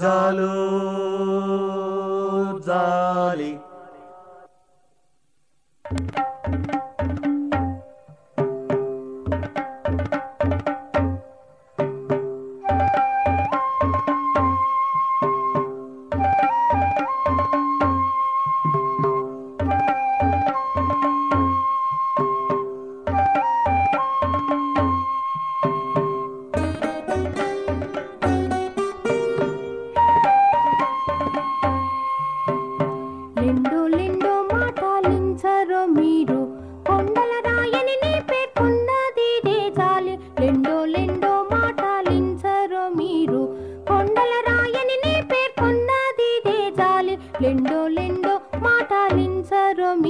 జాలు జాలి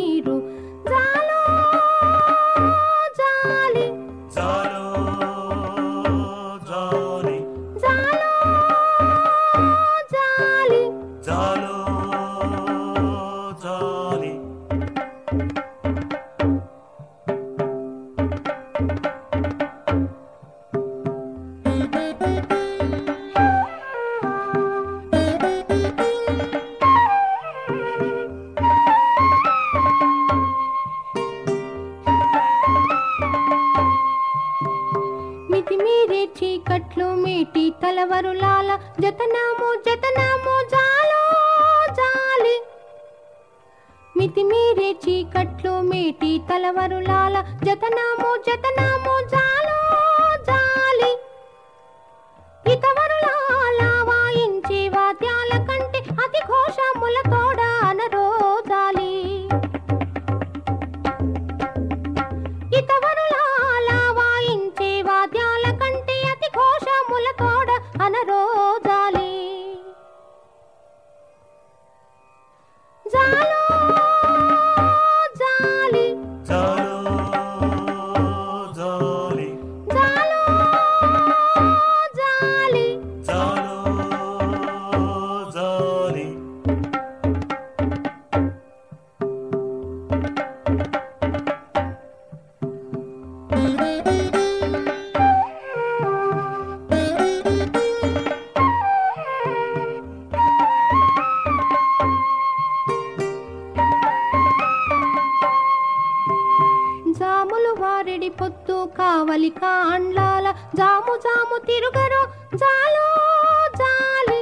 一路。నేటి మీటి తలవరులాల జతనాము జతనాము జాలో జాలి. మితిమీరే చీకట్లు మీటి తలవరులాల జతనాము జతనాము జాలో జాలి. కావలి కాండ్లాల జాము జాము తిరుగరో జాలో జాలి.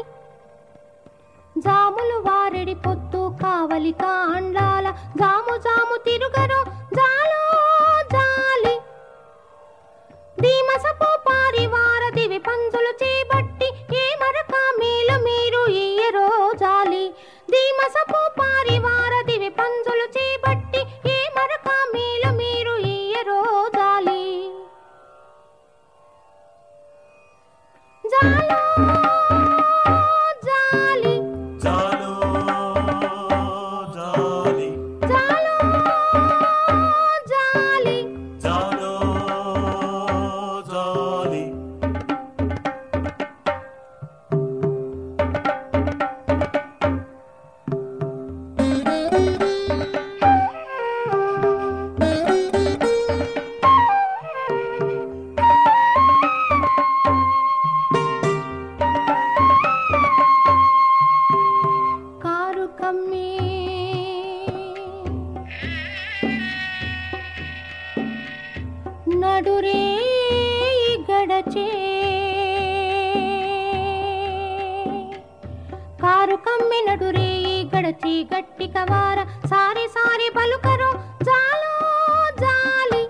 జాములు వారెడి పొత్తు కావలి కాండ్లాల జాము జాము తిరుగరో జాలో జాలి. దీమసపు పారివార దివి పంజులు చేపట్టి ఏ మరక మీలు మీరు ఇయ్యరో జాలి. దీమసపు జాలో జాలి నడురే గడచే. కారు కమ్మి నడురే గడచి గట్టి కవార. సారి సారి పలుకరు జాలో జాలి.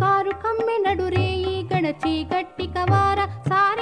కారు కమ్మి నడురే గడచి గట్టి కవార. సారి